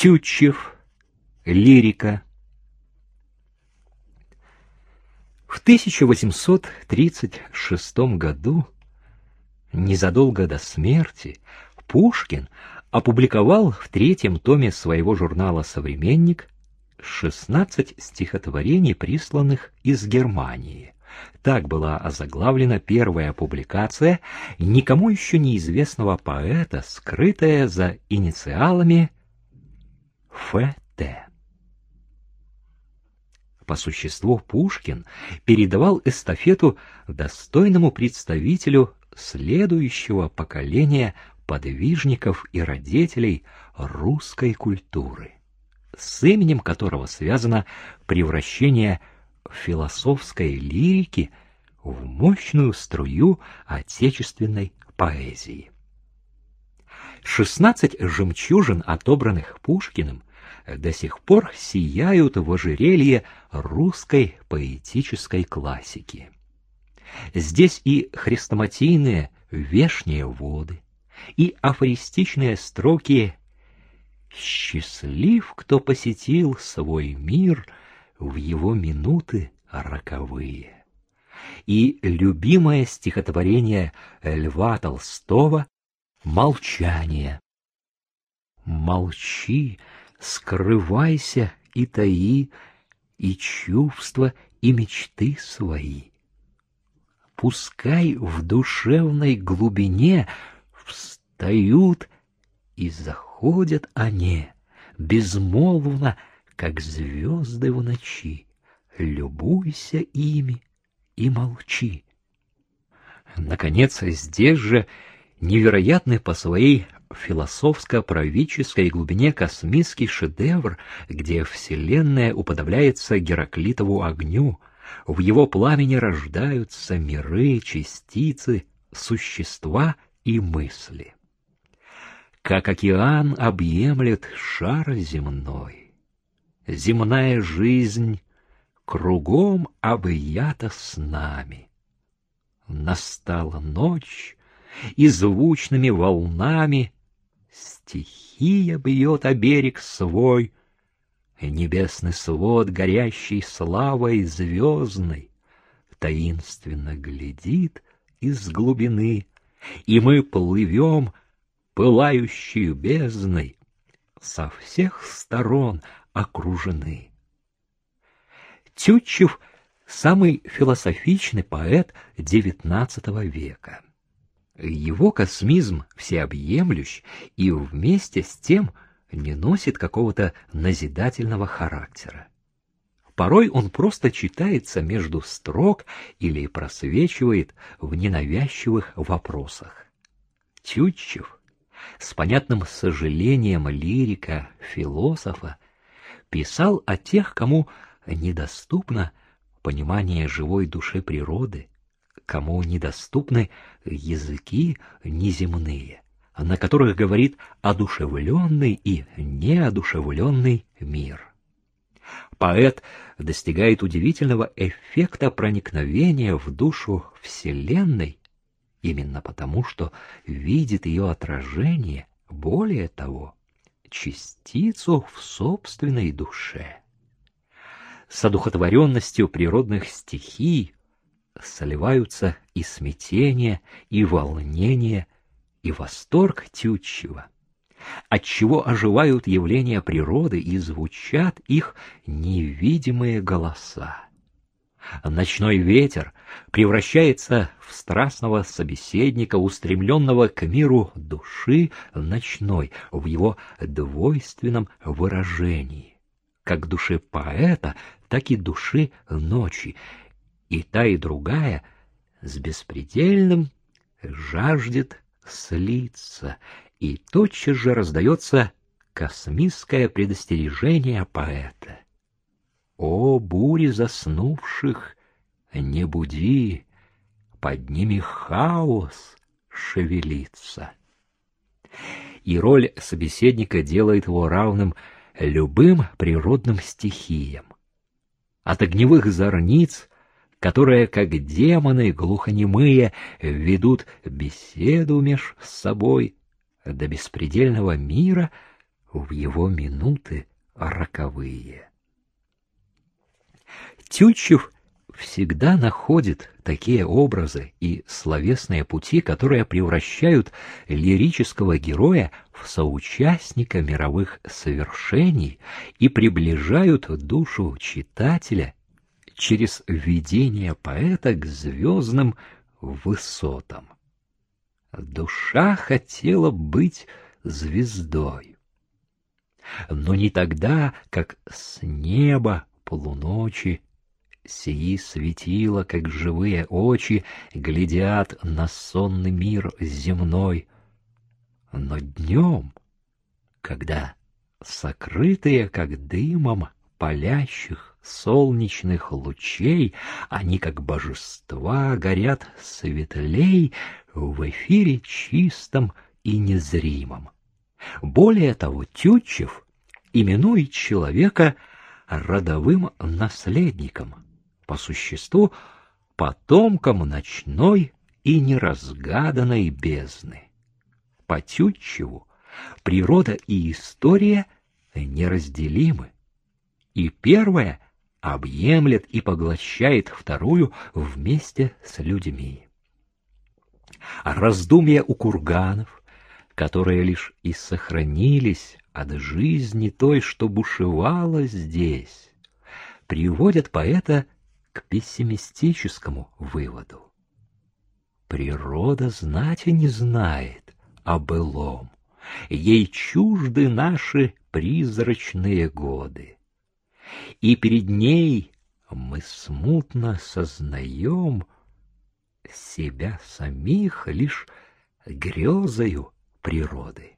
Тютчев. Лирика. В 1836 году, незадолго до смерти, Пушкин опубликовал в третьем томе своего журнала «Современник» 16 стихотворений, присланных из Германии. Так была озаглавлена первая публикация никому еще неизвестного поэта, скрытая за инициалами Ф.Т. По существу Пушкин передавал эстафету достойному представителю следующего поколения подвижников и родителей русской культуры, с именем которого связано превращение философской лирики в мощную струю отечественной поэзии. Шестнадцать жемчужин, отобранных Пушкиным, до сих пор сияют в ожерелье русской поэтической классики. Здесь и хрестоматийные вешние воды, и афористичные строки «Счастлив, кто посетил свой мир в его минуты роковые» и любимое стихотворение Льва Толстого «Молчание». Молчи, скрывайся и таи и чувства, и мечты свои. Пускай в душевной глубине встают и заходят они, безмолвно, как звезды в ночи. Любуйся ими и молчи. Наконец, здесь же невероятный по своей философско-правительской глубине космический шедевр, где Вселенная уподобляется Гераклитову огню, в его пламени рождаются миры, частицы, существа и мысли. Как океан объемлет шар земной, земная жизнь кругом объята с нами. Настала ночь, и звучными волнами стихия бьет о берег свой, Небесный свод, горящий славой звездной, Таинственно глядит из глубины, И мы плывем пылающей бездной, Со всех сторон окружены. Тютчев — самый философичный поэт XIX века. Его космизм всеобъемлющ и вместе с тем — не носит какого-то назидательного характера. Порой он просто читается между строк или просвечивает в ненавязчивых вопросах. Тютчев с понятным сожалением лирика, философа, писал о тех, кому недоступно понимание живой души природы, кому недоступны языки неземные на которых говорит одушевленный и неодушевленный мир. Поэт достигает удивительного эффекта проникновения в душу Вселенной именно потому, что видит ее отражение, более того, частицу в собственной душе. С одухотворенностью природных стихий сливаются и смятение, и волнение, и восторг Тютчева, отчего оживают явления природы и звучат их невидимые голоса. Ночной ветер превращается в страстного собеседника, устремленного к миру души ночной в его двойственном выражении, как души поэта, так и души ночи, и та и другая с беспредельным жаждет слиться, и тотчас же раздается космическое предостережение поэта. О, бури заснувших, не буди, под ними хаос шевелится. И роль собеседника делает его равным любым природным стихиям. От огневых зорниц которые, как демоны глухонемые, ведут беседу меж собой до беспредельного мира, в его минуты роковые. Тютчев всегда находит такие образы и словесные пути, которые превращают лирического героя в соучастника мировых совершений и приближают душу читателя через видение поэта к звездным высотам. Душа хотела быть звездой. Но не тогда, как с неба полуночи сии светила, как живые очи, глядят на сонный мир земной. Но днем, когда сокрытые, как дымом, палящих солнечных лучей, они, как божества, горят светлей в эфире чистом и незримом. Более того, Тютчев именует человека родовым наследником, по существу потомком ночной и неразгаданной бездны. По Тютчеву природа и история неразделимы, и первая объемлет и поглощает вторую вместе с людьми. Раздумья у курганов, которые лишь и сохранились от жизни той, что бушевала здесь, приводят поэта к пессимистическому выводу. Природа знать и не знает о былом, ей чужды наши призрачные годы. И перед ней мы смутно сознаем себя самих лишь грезою природы.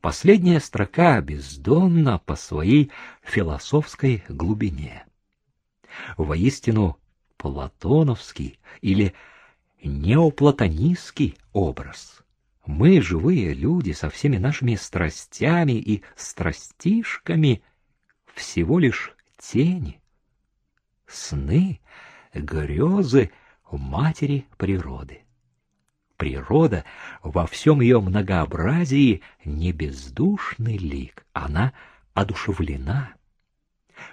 Последняя строка бездонна по своей философской глубине воистину платоновский или неоплатонистский образ. Мы, живые люди, со всеми нашими страстями и страстишками, всего лишь тени, сны, грезы матери природы. Природа во всем ее многообразии не бездушный лик, она одушевлена,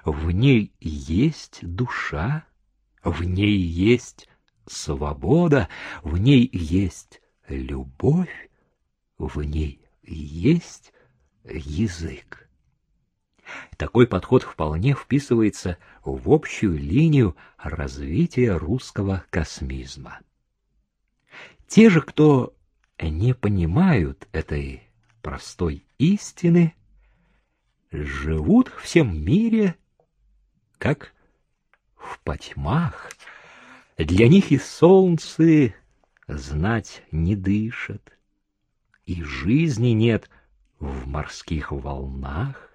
в ней есть душа, в ней есть свобода, в ней есть любовь, в ней есть язык. Такой подход вполне вписывается в общую линию развития русского космизма. Те же, кто не понимают этой простой истины, живут в всем мире, как в потьмах. Для них и солнце знать не дышит, и жизни нет в морских волнах.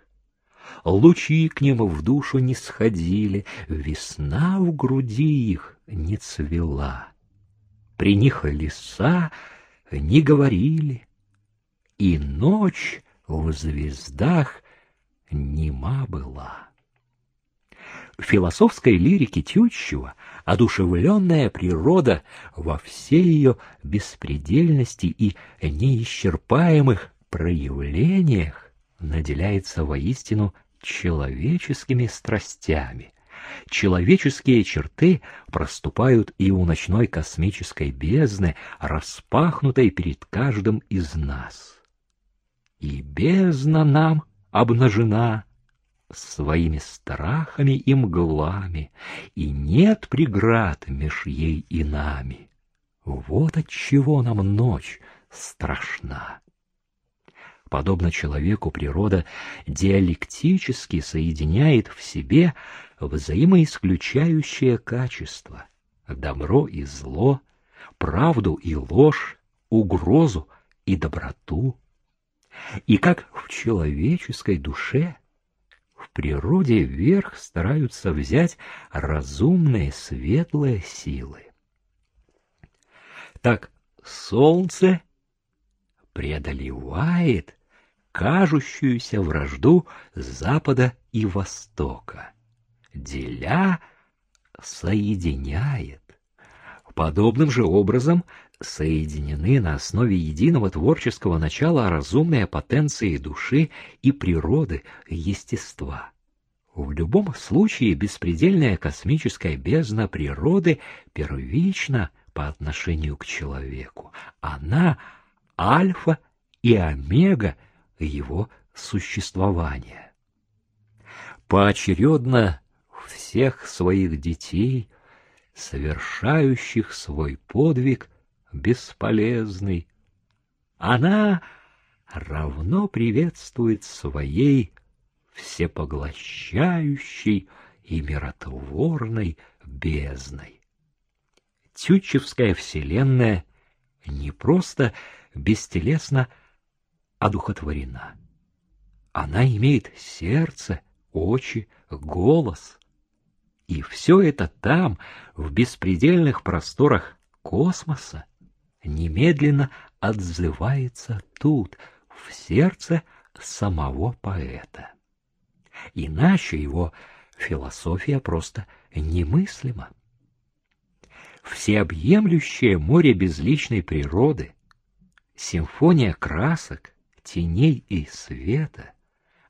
Лучи к ним в душу не сходили, весна в груди их не цвела. При них леса не говорили, и ночь в звездах нема была. В философской лирике Тютчева одушевленная природа во всей ее беспредельности и неисчерпаемых проявлениях наделяется воистину человеческими страстями. Человеческие черты проступают и у ночной космической бездны, распахнутой перед каждым из нас. И бездна нам обнажена своими страхами и мглами, и нет преград меж ей и нами. Вот от чего нам ночь страшна. Подобно человеку, природа диалектически соединяет в себе взаимоисключающее качество — добро и зло, правду и ложь, угрозу и доброту, и как в человеческой душе, в природе вверх стараются взять разумные светлые силы. Так солнце преодолевает кажущуюся вражду Запада и Востока, деля соединяет. Подобным же образом соединены на основе единого творческого начала разумные потенции души и природы, естества. В любом случае беспредельная космическая бездна природы первична по отношению к человеку. Она — альфа и омега его существования. Поочередно всех своих детей, совершающих свой подвиг бесполезный, она равно приветствует своей всепоглощающей и миротворной бездной. Тютчевская вселенная не просто бестелесно одухотворена. Она имеет сердце, очи, голос. И все это там, в беспредельных просторах космоса, немедленно отзывается тут, в сердце самого поэта. Иначе его философия просто немыслима. Всеобъемлющее море безличной природы, симфония красок, теней и света,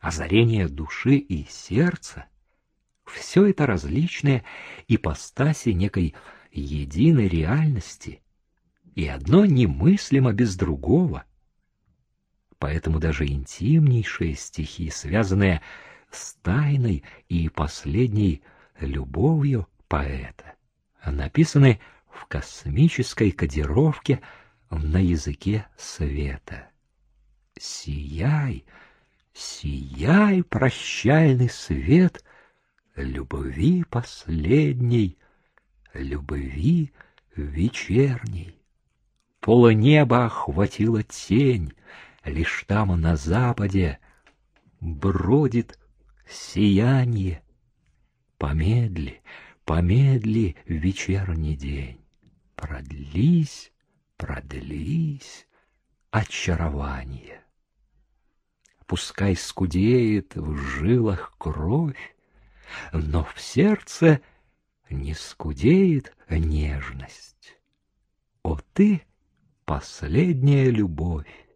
озарение души и сердца — все это различные ипостаси некой единой реальности, и одно немыслимо без другого. Поэтому даже интимнейшие стихи, связанные с тайной и последней любовью поэта, написаны в космической кодировке на языке света. Сияй, сияй, прощальный свет любви последней, любви вечерней. Полнеба охватила тень, лишь там на западе бродит сияние. Помедли, помедли вечерний день, продлись, продлись очарование. Пускай скудеет в жилах кровь, но в сердце не скудеет нежность. О, ты — последняя любовь,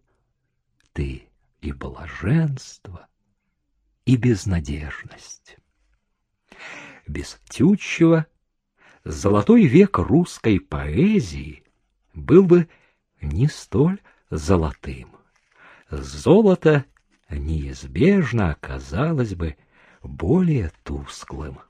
ты и блаженство, и безнадежность. Без Тютчева золотой век русской поэзии был бы не столь золотым. Золото неизбежно оказалось бы более тусклым.